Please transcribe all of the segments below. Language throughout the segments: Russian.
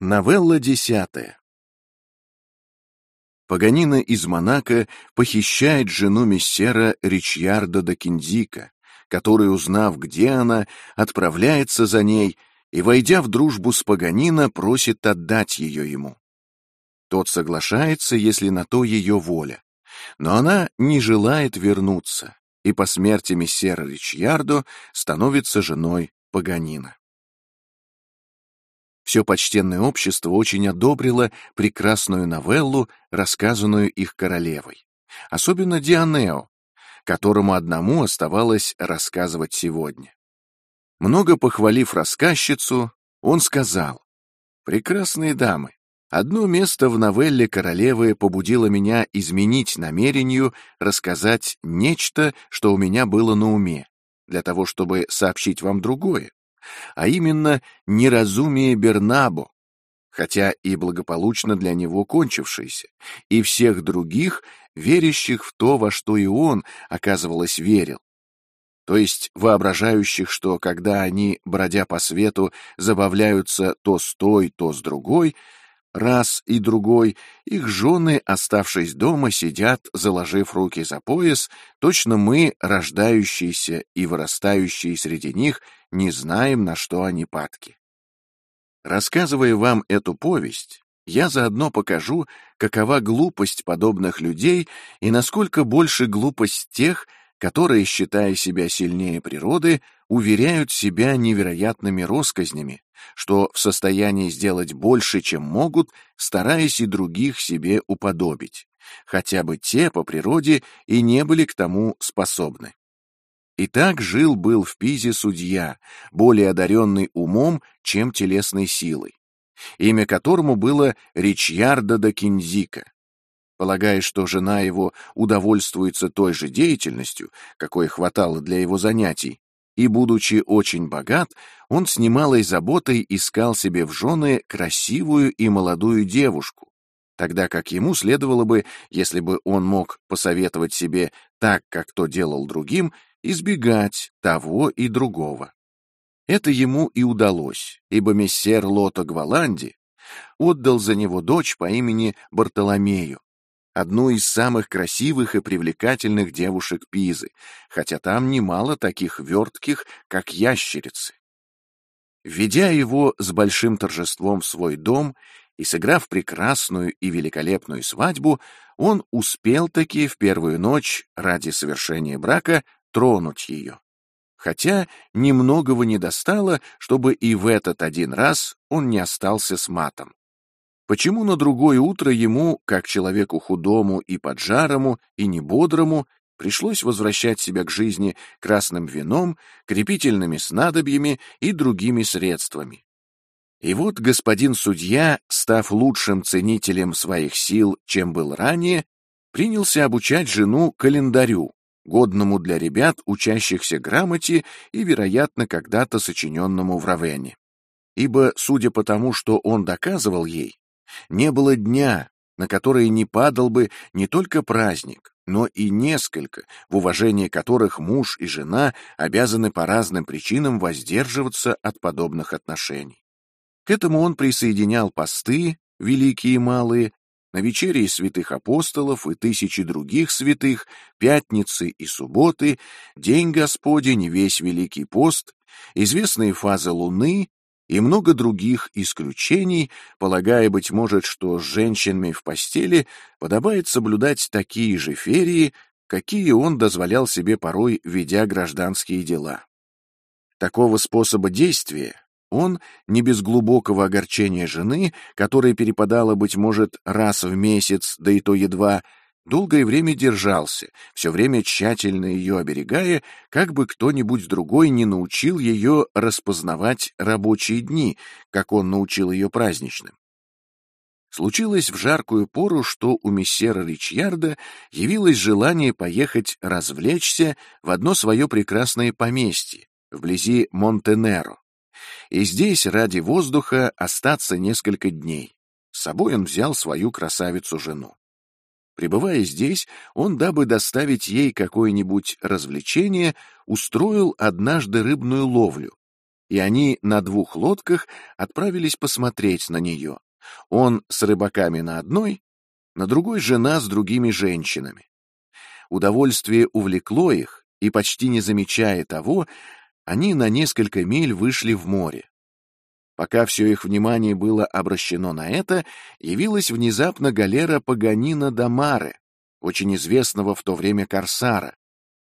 Новелла десятая. Паганина из Монако похищает жену мессера Ричьярда до Киндика, который, узнав, где она, отправляется за ней и, войдя в дружбу с Паганина, просит отдать ее ему. Тот соглашается, если на то ее воля, но она не желает вернуться, и по смерти мессера Ричьярдо становится женой Паганина. Все почтенное общество очень одобрило прекрасную новеллу, рассказанную их королевой. Особенно Дианео, которому одному оставалось рассказывать сегодня. Много похвалив рассказчицу, он сказал, «Прекрасные дамы, одно место в новелле королевы побудило меня изменить намерению рассказать нечто, что у меня было на уме, для того, чтобы сообщить вам другое а именно неразумие Бернабо, хотя и благополучно для него кончившееся, и всех других, верящих в то, во что и он, оказывалось, верил. То есть воображающих, что когда они, бродя по свету, забавляются то с той, то с другой, раз и другой, их жены, оставшись дома, сидят, заложив руки за пояс, точно мы, рождающиеся и вырастающие среди них, не знаем, на что они падки. Рассказывая вам эту повесть, я заодно покажу, какова глупость подобных людей и насколько больше глупость тех, которые, считая себя сильнее природы, уверяют себя невероятными росказнями, что в состоянии сделать больше, чем могут, стараясь и других себе уподобить, хотя бы те по природе и не были к тому способны. И так жил-был в Пизе судья, более одаренный умом, чем телесной силой, имя которому было Ричьярда да Кинзика. Полагая, что жена его удовольствуется той же деятельностью, какой хватало для его занятий, и, будучи очень богат, он с немалой заботой искал себе в жены красивую и молодую девушку, тогда как ему следовало бы, если бы он мог посоветовать себе так, как то делал другим, избегать того и другого. Это ему и удалось, ибо мессер Лото Гваланди отдал за него дочь по имени Бартоломею, одну из самых красивых и привлекательных девушек Пизы, хотя там немало таких вертких, как ящерицы. Введя его с большим торжеством в свой дом и сыграв прекрасную и великолепную свадьбу, он успел таки в первую ночь ради совершения брака тронуть ее. Хотя немногого не достало, чтобы и в этот один раз он не остался с матом. Почему на другое утро ему, как человеку худому и поджарому, и небодрому, пришлось возвращать себя к жизни красным вином, крепительными снадобьями и другими средствами? И вот господин судья, став лучшим ценителем своих сил, чем был ранее, принялся обучать жену календарю, годному для ребят, учащихся грамоте и, вероятно, когда-то сочиненному в Равене. Ибо, судя по тому, что он доказывал ей, не было дня, на который не падал бы не только праздник, но и несколько, в уважении которых муж и жена обязаны по разным причинам воздерживаться от подобных отношений. К этому он присоединял посты, великие и малые, на вечерии святых апостолов и тысячи других святых, пятницы и субботы, День Господень, весь Великий пост, известные фазы Луны, и много других исключений, полагая, быть может, что с женщинами в постели подобает соблюдать такие же ферии, какие он дозволял себе порой, ведя гражданские дела. Такого способа действия он, не без глубокого огорчения жены, которая перепадала, быть может, раз в месяц, да и то едва, долгое время держался, все время тщательно ее оберегая, как бы кто-нибудь другой не научил ее распознавать рабочие дни, как он научил ее праздничным. Случилось в жаркую пору, что у мессера Ричьярда явилось желание поехать развлечься в одно свое прекрасное поместье, вблизи Монтенеро. И здесь ради воздуха остаться несколько дней. С собой он взял свою красавицу-жену. Пребывая здесь, он, дабы доставить ей какое-нибудь развлечение, устроил однажды рыбную ловлю. и они на двух лодках отправились посмотреть на нее. Он с рыбаками на одной, на другой жена с другими женщинами. Удовольствие увлекло их, и почти не замечая того, они на несколько миль вышли в море. Пока все их внимание было обращено на это, явилась внезапно галера Паганина Дамаре, очень известного в то время корсара.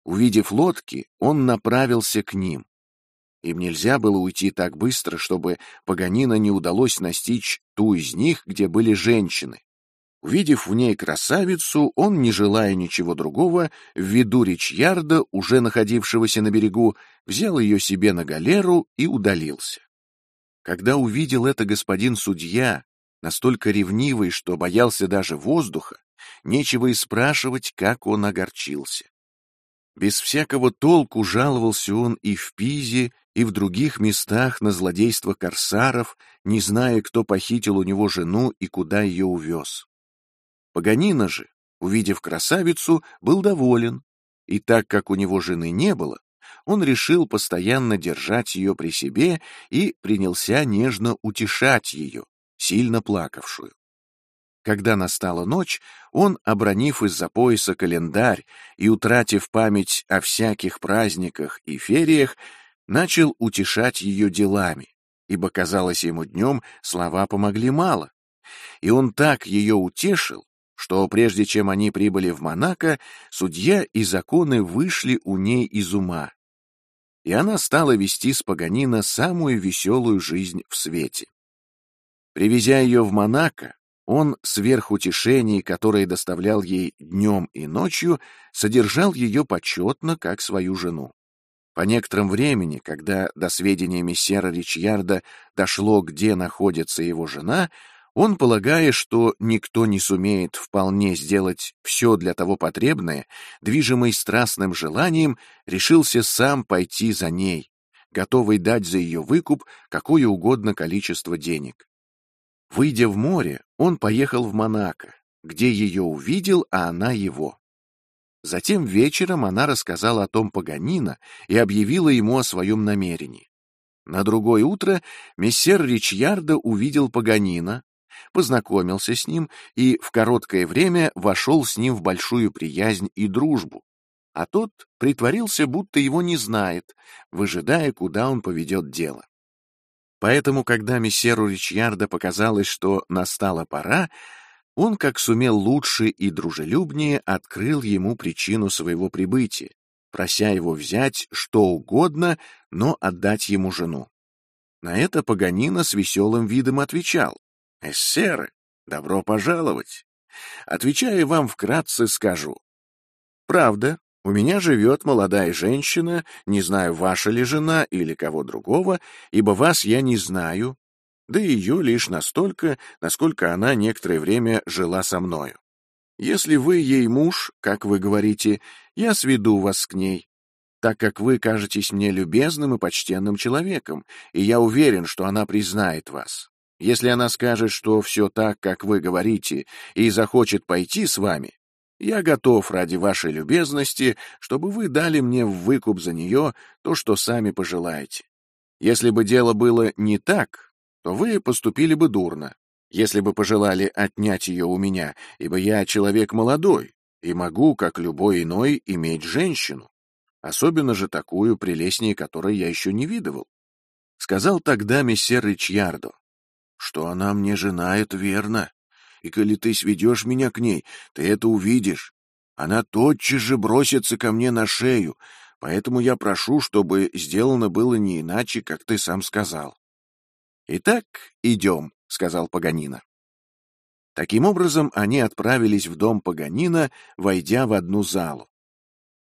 Увидев лодки, он направился к ним. Им нельзя было уйти так быстро, чтобы Паганина не удалось настичь ту из них, где были женщины. Увидев в ней красавицу, он, не желая ничего другого, в виду Ричьярда, уже находившегося на берегу, взял ее себе на галеру и удалился. Когда увидел это господин судья, настолько ревнивый, что боялся даже воздуха, нечего и спрашивать, как он огорчился. Без всякого толку жаловался он и в Пизе, и в других местах на злодейство корсаров, не зная, кто похитил у него жену и куда ее увез. Паганина же, увидев красавицу, был доволен, и так как у него жены не было, он решил постоянно держать ее при себе и принялся нежно утешать ее, сильно плакавшую. Когда настала ночь, он, обронив из-за пояса календарь и утратив память о всяких праздниках и фериях, начал утешать ее делами, ибо, казалось ему днем, слова помогли мало. И он так ее утешил, что прежде чем они прибыли в Монако, судья и законы вышли у ней из ума, и она стала вести с Паганина самую веселую жизнь в свете. Привезя ее в Монако, он, сверх утешений, которые доставлял ей днем и ночью, содержал ее почетно, как свою жену. По некотором времени, когда до сведения мессера Ричьярда дошло, где находится его жена, он, полагая, что никто не сумеет вполне сделать все для того потребное, движимый страстным желанием, решился сам пойти за ней, готовый дать за ее выкуп какое угодно количество денег. Выйдя в море, он поехал в Монако, где ее увидел, а она его. Затем вечером она рассказала о том Паганина и объявила ему о своем намерении. На другое утро мессер Ричьярда увидел Паганина, познакомился с ним и в короткое время вошел с ним в большую приязнь и дружбу, а тот притворился, будто его не знает, выжидая, куда он поведет дело. Поэтому, когда мессеру Ричьярда показалось, что настала пора, он, как сумел лучше и дружелюбнее, открыл ему причину своего прибытия, прося его взять что угодно, но отдать ему жену. На это Паганина с веселым видом отвечал. «Эссеры, добро пожаловать. Отвечая вам вкратце, скажу. Правда, у меня живет молодая женщина, не знаю, ваша ли жена или кого другого, ибо вас я не знаю, да и ее лишь настолько, насколько она некоторое время жила со мною. Если вы ей муж, как вы говорите, я сведу вас к ней, так как вы кажетесь мне любезным и почтенным человеком, и я уверен, что она признает вас. Если она скажет, что все так, как вы говорите, и захочет пойти с вами, я готов ради вашей любезности, чтобы вы дали мне в выкуп за нее то, что сами пожелаете. Если бы дело было не так, то вы поступили бы дурно, если бы пожелали отнять ее у меня, ибо я человек молодой и могу, как любой иной, иметь женщину, особенно же такую, прелестнее которой я еще не видывал. Сказал тогда мессер Ричьярдо, что она мне жена, это верно. И коли ты сведешь меня к ней, ты это увидишь. Она тотчас же бросится ко мне на шею, поэтому я прошу, чтобы сделано было не иначе, как ты сам сказал. «Итак, идем», — сказал Паганина. Таким образом, они отправились в дом Паганина, войдя в одну залу.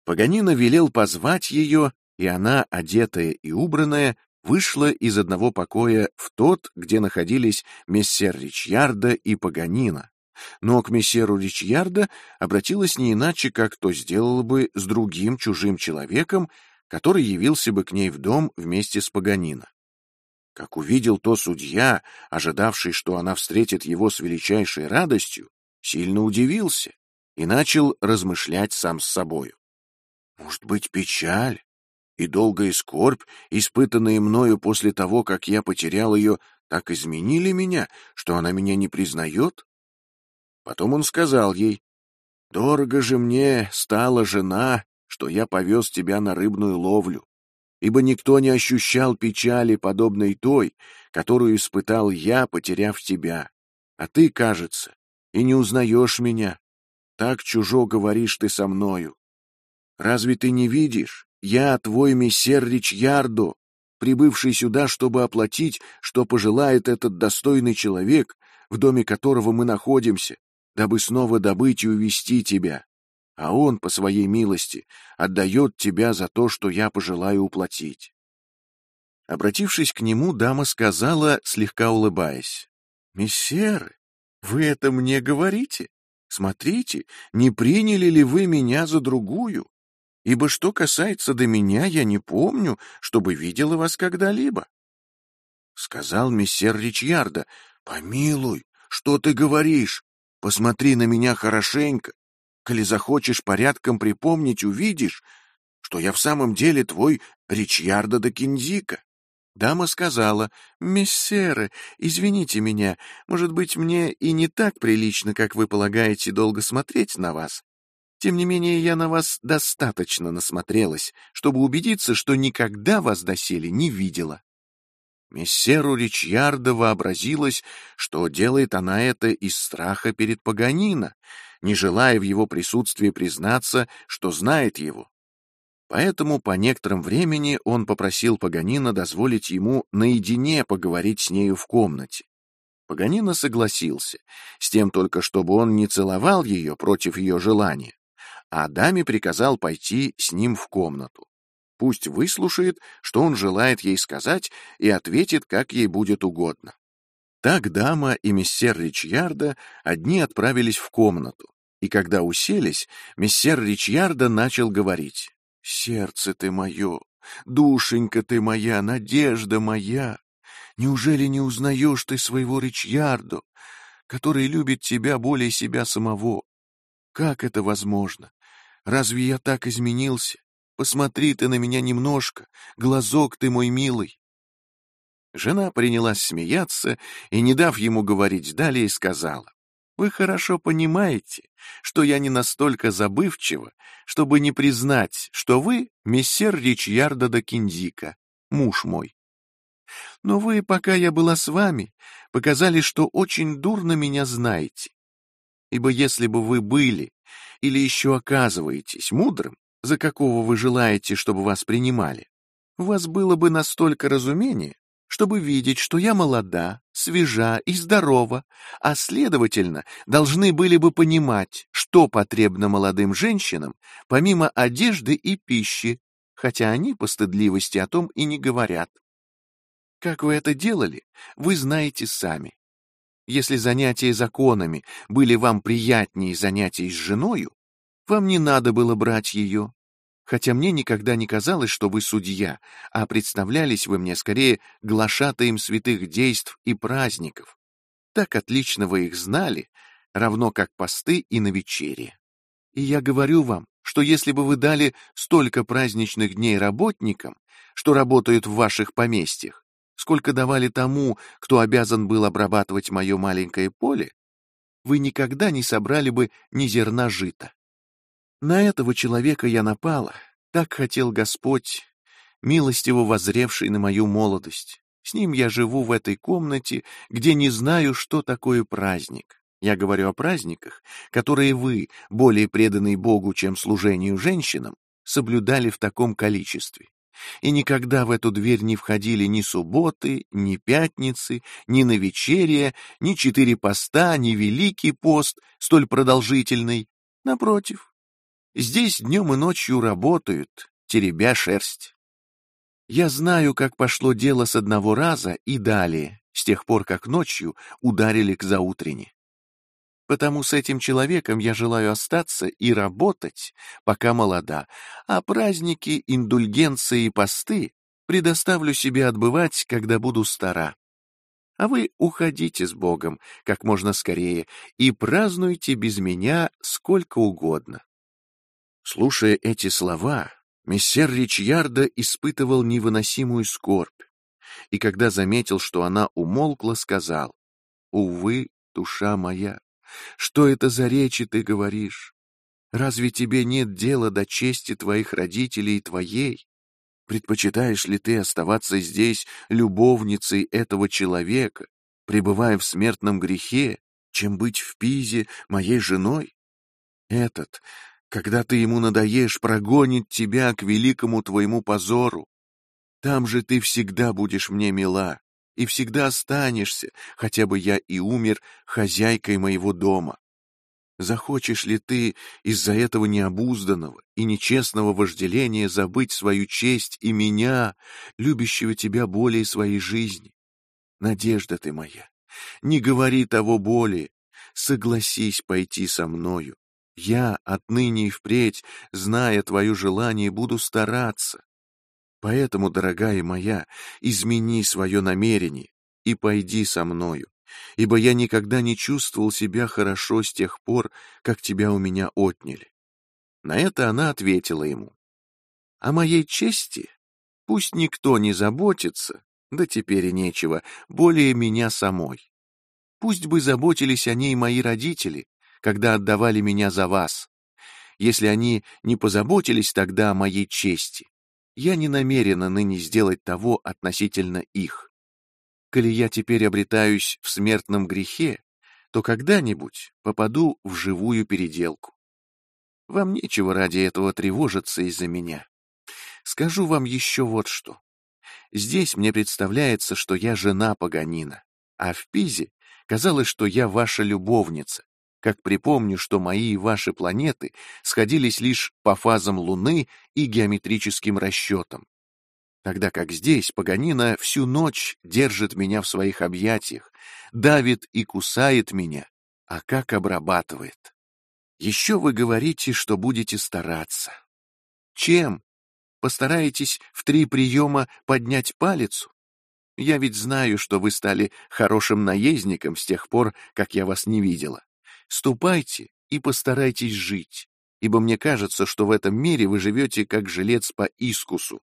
Паганина велел позвать ее, и она, одетая и убранная, вышла из одного покоя в тот, где находились мессер Ричьярда и Паганина, но к мессеру Ричьярда обратилась не иначе, как то сделала бы с другим чужим человеком, который явился бы к ней в дом вместе с Паганина. Как увидел то судья, ожидавший, что она встретит его с величайшей радостью, сильно удивился и начал размышлять сам с собою. Может быть, печаль? И долгая скорбь, испытанные мною после того, как я потерял ее, так изменили меня, что она меня не признает? Потом он сказал ей, «Дорого же мне стала жена, что я повез тебя на рыбную ловлю, ибо никто не ощущал печали, подобной той, которую испытал я, потеряв тебя. А ты, кажется, и не узнаешь меня. Так чужо говоришь ты со мною. Разве ты не видишь? Я твой мессер Ричьярдо, прибывший сюда, чтобы оплатить, что пожелает этот достойный человек, в доме которого мы находимся, дабы снова добыть и увести тебя. А он, по своей милости, отдает тебя за то, что я пожелаю уплатить. Обратившись к нему, дама сказала, слегка улыбаясь, «Мессеры, вы это мне говорите? Смотрите, не приняли ли вы меня за другую? Ибо что касается до меня, я не помню, чтобы видела вас когда-либо. Сказал мессер Ричьярда, «Помилуй, что ты говоришь? Посмотри на меня хорошенько. Коли захочешь порядком припомнить, увидишь, что я в самом деле твой Ричьярда да Кинзика». Дама сказала, «Мессеры, извините меня, может быть, мне и не так прилично, как вы полагаете, долго смотреть на вас. Тем не менее, я на вас достаточно насмотрелась, чтобы убедиться, что никогда вас доселе не видела. Мессеру Ричьярда вообразилось, что делает она это из страха перед Паганино, не желая в его присутствии признаться, что знает его. Поэтому по некотором времени он попросил Паганино дозволить ему наедине поговорить с нею в комнате. Паганино согласился, с тем только чтобы он не целовал ее против ее желания, а даме приказал пойти с ним в комнату. Пусть выслушает, что он желает ей сказать, и ответит, как ей будет угодно. Так дама и мессер Ричьярда одни отправились в комнату, и когда уселись, мессер Ричьярда начал говорить. «Сердце ты мое, душенька ты моя, надежда моя! Неужели не узнаешь ты своего Ричьярду, который любит тебя более себя самого? Как это возможно? Разве я так изменился? Посмотри ты на меня немножко, глазок ты мой милый. Жена принялась смеяться и, не дав ему говорить далее, сказала, «Вы хорошо понимаете, что я не настолько забывчива, чтобы не признать, что вы мессер Ричьярда да Киндика, муж мой. Но вы, пока я была с вами, показали, что очень дурно меня знаете. Ибо если бы вы были или еще оказываетесь мудрым, за какого вы желаете, чтобы вас принимали, у вас было бы настолько разумения, чтобы видеть, что я молода, свежа и здорова, а, следовательно, должны были бы понимать, что потребно молодым женщинам, помимо одежды и пищи, хотя они по стыдливости о том и не говорят. Как вы это делали, вы знаете сами. Если занятия законами были вам приятнее занятий с женою, вам не надо было брать ее. Хотя мне никогда не казалось, что вы судья, а представлялись вы мне скорее глашатаем святых действ и праздников. Так отлично вы их знали, равно как посты и навечерие. И я говорю вам, что если бы вы дали столько праздничных дней работникам, что работают в ваших поместьях, сколько давали тому, кто обязан был обрабатывать мое маленькое поле, вы никогда не собрали бы ни зерна жита. На этого человека я напала, так хотел Господь, милостиво возревший на мою молодость. С ним я живу в этой комнате, где не знаю, что такое праздник. Я говорю о праздниках, которые вы, более преданные Богу, чем служению женщинам, соблюдали в таком количестве и никогда в эту дверь не входили ни субботы, ни пятницы, ни навечерия, ни четыре поста, ни великий пост, столь продолжительный. Напротив, здесь днем и ночью работают, теребя шерсть. Я знаю, как пошло дело с одного раза и далее, с тех пор, как ночью ударили к заутрене. Потому с этим человеком я желаю остаться и работать, пока молода, а праздники, индульгенции и посты предоставлю себе отбывать, когда буду стара. А вы уходите с Богом как можно скорее и празднуйте без меня сколько угодно. Слушая эти слова, Мессер Ричьярда испытывал невыносимую скорбь, и когда заметил, что она умолкла, сказал, «Увы, душа моя, что это за речи ты говоришь? Разве тебе нет дела до чести твоих родителей и твоей? Предпочитаешь ли ты оставаться здесь любовницей этого человека, пребывая в смертном грехе, чем быть в Пизе моей женой? Этот, когда ты ему надоешь, прогонит тебя к великому твоему позору. Там же ты всегда будешь мне мила и всегда останешься, хотя бы я и умер, хозяйкой моего дома. Захочешь ли ты из-за этого необузданного и нечестного вожделения забыть свою честь и меня, любящего тебя более своей жизни? Надежда ты моя, не говори того более, согласись пойти со мною. Я отныне и впредь, зная твое желание, буду стараться. Поэтому, дорогая моя, измени свое намерение и пойди со мною, ибо я никогда не чувствовал себя хорошо с тех пор, как тебя у меня отняли. На это она ответила ему. О моей чести пусть никто не заботится, да теперь и нечего, более меня самой. Пусть бы заботились о ней мои родители, когда отдавали меня за вас. Если они не позаботились тогда о моей чести, я не намерена ныне сделать того относительно их. Коли я теперь обретаюсь в смертном грехе, то когда-нибудь попаду в живую переделку. Вам нечего ради этого тревожиться из-за меня. Скажу вам еще вот что. Здесь мне представляется, что я жена Паганина, а в Пизе казалось, что я ваша любовница, как припомню, что мои и ваши планеты сходились лишь по фазам Луны и геометрическим расчетам. Тогда как здесь Паганина всю ночь держит меня в своих объятиях, давит и кусает меня, а как обрабатывает. Еще вы говорите, что будете стараться. Чем? Постараетесь в три приема поднять палицу? Я ведь знаю, что вы стали хорошим наездником с тех пор, как я вас не видела. Ступайте и постарайтесь жить, ибо мне кажется, что в этом мире вы живете как жилец по искусу.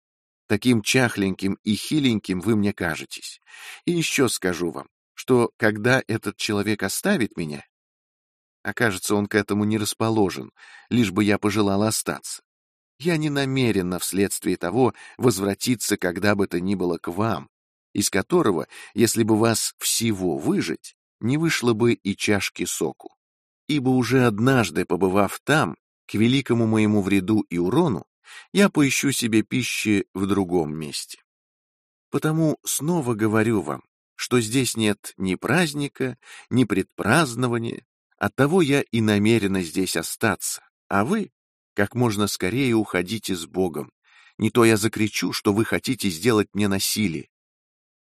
Таким чахленьким и хиленьким вы мне кажетесь. И еще скажу вам, что когда этот человек оставит меня, окажется, он к этому не расположен, лишь бы я пожелал остаться. Я не намерена вследствие того возвратиться когда бы то ни было к вам, из которого, если бы вас всего выжить, не вышло бы и чашки соку ибо уже однажды, побывав там, к великому моему вреду и урону, я поищу себе пищи в другом месте. Потому снова говорю вам, что здесь нет ни праздника, ни предпразднования, оттого я и намерена здесь остаться, а вы как можно скорее уходите с Богом, не то я закричу, что вы хотите сделать мне насилие.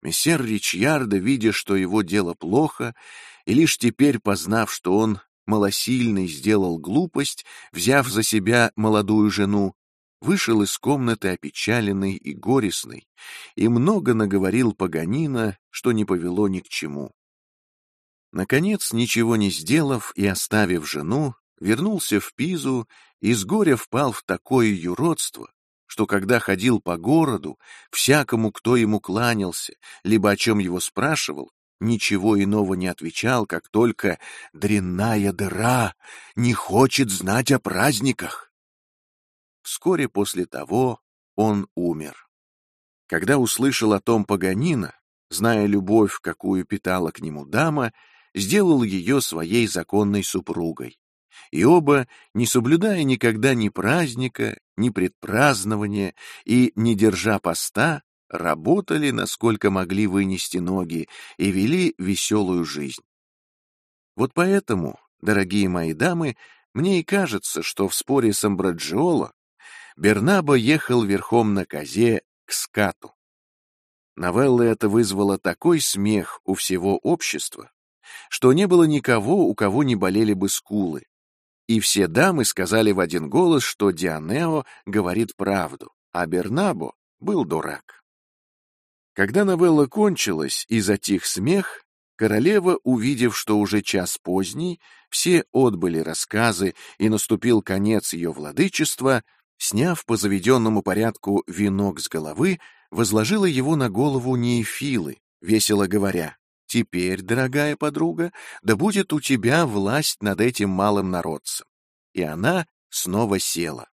Мессер Ричьярда, видя, что его дело плохо, и лишь теперь познав, что он малосильный сделал глупость, взяв за себя молодую жену, вышел из комнаты опечаленный и горестный, и много наговорил Паганина, что не повело ни к чему. Наконец, ничего не сделав и оставив жену, вернулся в Пизу и с горя впал в такое юродство, что когда ходил по городу, всякому, кто ему кланялся, либо о чем его спрашивал, ничего иного не отвечал, как только «дрянная дыра не хочет знать о праздниках». Вскоре после того он умер. Когда услышал о том Паганина, зная любовь, какую питала к нему дама, сделал ее своей законной супругой. И оба, не соблюдая никогда ни праздника, ни предпразднования и не держа поста, работали, насколько могли вынести ноги, и вели веселую жизнь. Вот поэтому, дорогие мои дамы, мне и кажется, что в споре с Амбраджиоло Бернабо ехал верхом на козе к скату. Новелла эта вызвала такой смех у всего общества, что не было никого, у кого не болели бы скулы. И все дамы сказали в один голос, что Дианео говорит правду, а Бернабо был дурак. Когда новелла кончилась и затих смех, королева, увидев, что уже час поздний, все отбыли рассказы и наступил конец ее владычества, Сняв по заведенному порядку венок с головы, возложила его на голову Неефилы, весело говоря, «Теперь, дорогая подруга, да будет у тебя власть над этим малым народцем». И она снова села.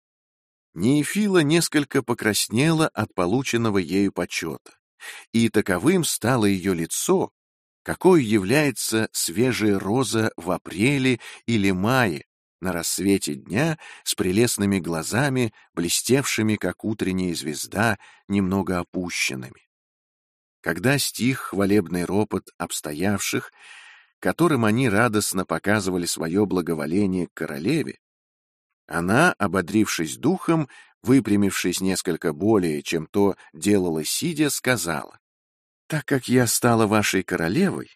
Неефила несколько покраснела от полученного ею почета, и таковым стало ее лицо, какой является свежая роза в апреле или мае, на рассвете дня с прелестными глазами, блестевшими, как утренняя звезда, немного опущенными. Когда стих хвалебный ропот обстоявших, которым они радостно показывали свое благоволение к королеве, она, ободрившись духом, выпрямившись несколько более, чем то делала сидя, сказала, «Так как я стала вашей королевой,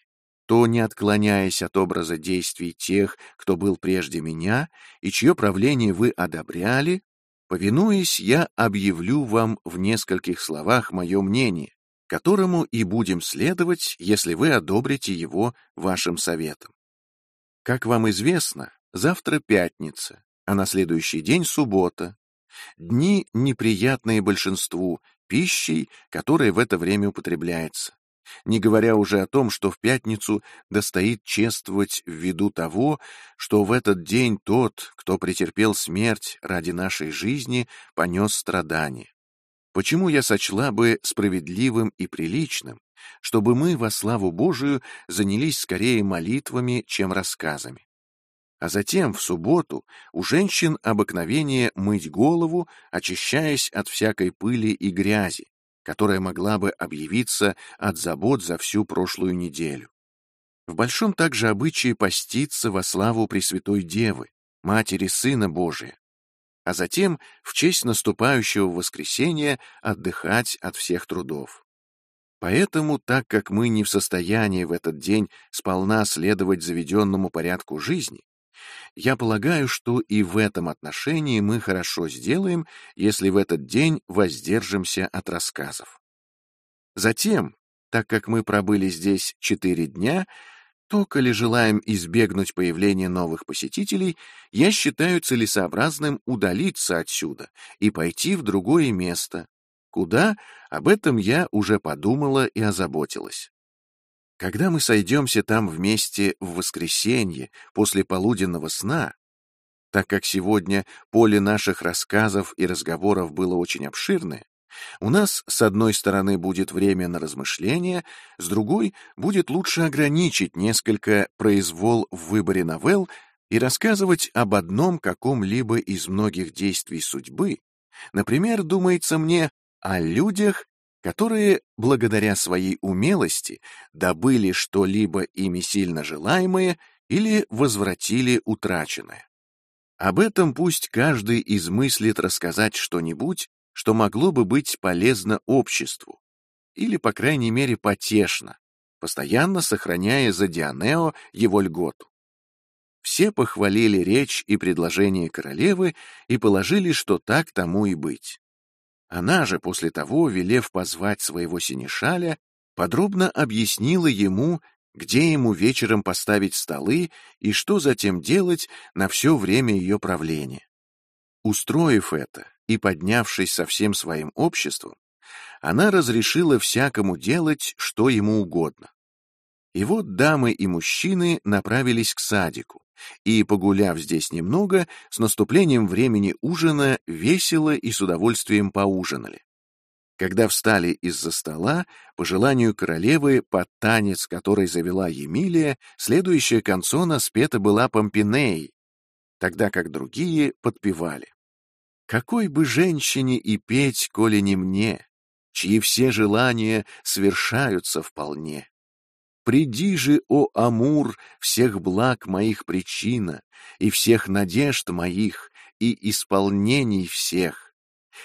то, не отклоняясь от образа действий тех, кто был прежде меня, и чье правление вы одобряли, повинуясь, я объявлю вам в нескольких словах мое мнение, которому и будем следовать, если вы одобрите его вашим советом. Как вам известно, завтра пятница, а на следующий день суббота. Дни, неприятные большинству, пищей, которая в это время употребляется не говоря уже о том, что в пятницу достоит чествовать в виду того, что в этот день тот, кто претерпел смерть ради нашей жизни, понес страдания. Почему я сочла бы справедливым и приличным, чтобы мы во славу Божию занялись скорее молитвами, чем рассказами? А затем, в субботу, у женщин обыкновение мыть голову, очищаясь от всякой пыли и грязи, которая могла бы объявиться от забот за всю прошлую неделю. В большом также обычае поститься во славу Пресвятой Девы, Матери Сына Божия, а затем в честь наступающего воскресения отдыхать от всех трудов. Поэтому, так как мы не в состоянии в этот день сполна следовать заведенному порядку жизни, я полагаю, что и в этом отношении мы хорошо сделаем, если в этот день воздержимся от рассказов. Затем, так как мы пробыли здесь четыре дня, то, коли желаем избегнуть появления новых посетителей, я считаю целесообразным удалиться отсюда и пойти в другое место. Куда? Об этом я уже подумала и озаботилась. Когда мы сойдемся там вместе в воскресенье после полуденного сна, так как сегодня поле наших рассказов и разговоров было очень обширное, у нас, с одной стороны, будет время на размышления, с другой — будет лучше ограничить несколько произвол в выборе новелл и рассказывать об одном каком-либо из многих действий судьбы, например, думается мне, о людях, которые, благодаря своей умелости, добыли что-либо ими сильно желаемое или возвратили утраченное. Об этом пусть каждый измыслит рассказать что-нибудь, что могло бы быть полезно обществу, или, по крайней мере, потешно, постоянно сохраняя за Дионео его льготу. Все похвалили речь и предложение королевы и положили, что так тому и быть. Она же после того, велев позвать своего синешаля, подробно объяснила ему, где ему вечером поставить столы и что затем делать на все время ее правления. Устроив это и поднявшись со всем своим обществом, она разрешила всякому делать, что ему угодно. И вот дамы и мужчины направились к садику, и, погуляв здесь немного, с наступлением времени ужина весело и с удовольствием поужинали. Когда встали из-за стола, по желанию королевы, под танец, который завела Емилия, следующая концона спета была Помпиней, тогда как другие подпевали. Какой бы женщине и петь, коли не мне, чьи все желания свершаются вполне. Приди же, о Амур, всех благ моих причина, и всех надежд моих, и исполнений всех.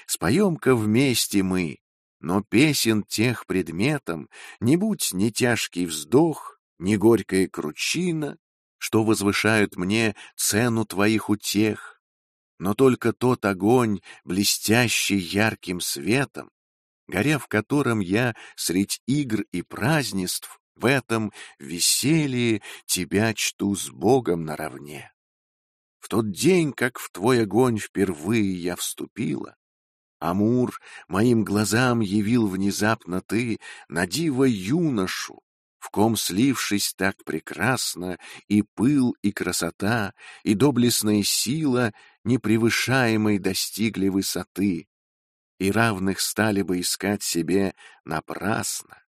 Споем-ка вместе мы, но песен тех предметом не будь ни тяжкий вздох, ни горькая кручина, что возвышают мне цену твоих утех, но только тот огонь, блестящий ярким светом, горя в котором я средь игр и празднеств в этом веселье тебя чту с Богом наравне. в тот день, как в твой огонь впервые я вступила, Амур, моим глазам явил внезапно ты на диво юношу, в ком слившись так прекрасно и пыл, и красота, и доблестная сила непревышаемой достигли высоты, и равных стали бы искать себе напрасно.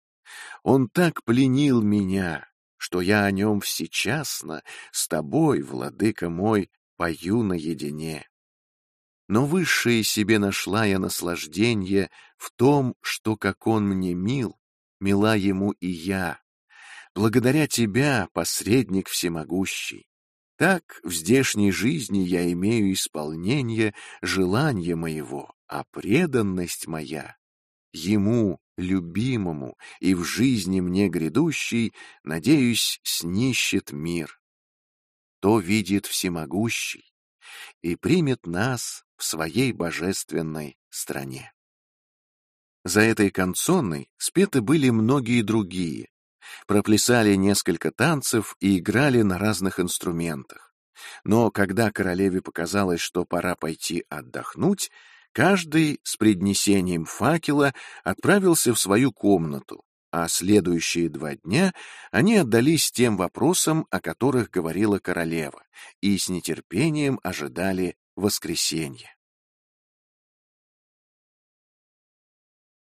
Он так пленил меня, что я о нем всечасно с тобой, владыка мой, пою наедине. Но высшее себе нашла я наслаждение в том, что, как он мне мил, мила ему и я. Благодаря тебя, посредник всемогущий. Так в здешней жизни я имею исполнение желания моего, а преданность моя ему, любимому и в жизни мне грядущей, надеюсь, снищет мир то видит всемогущий и примет нас в своей божественной стране. За этой канцонной спеты были многие другие, проплясали несколько танцев и играли на разных инструментах. Но когда королеве показалось, что пора пойти отдохнуть, каждый с преднесением факела отправился в свою комнату, а следующие два дня они отдались тем вопросам, о которых говорила королева, и с нетерпением ожидали воскресенья.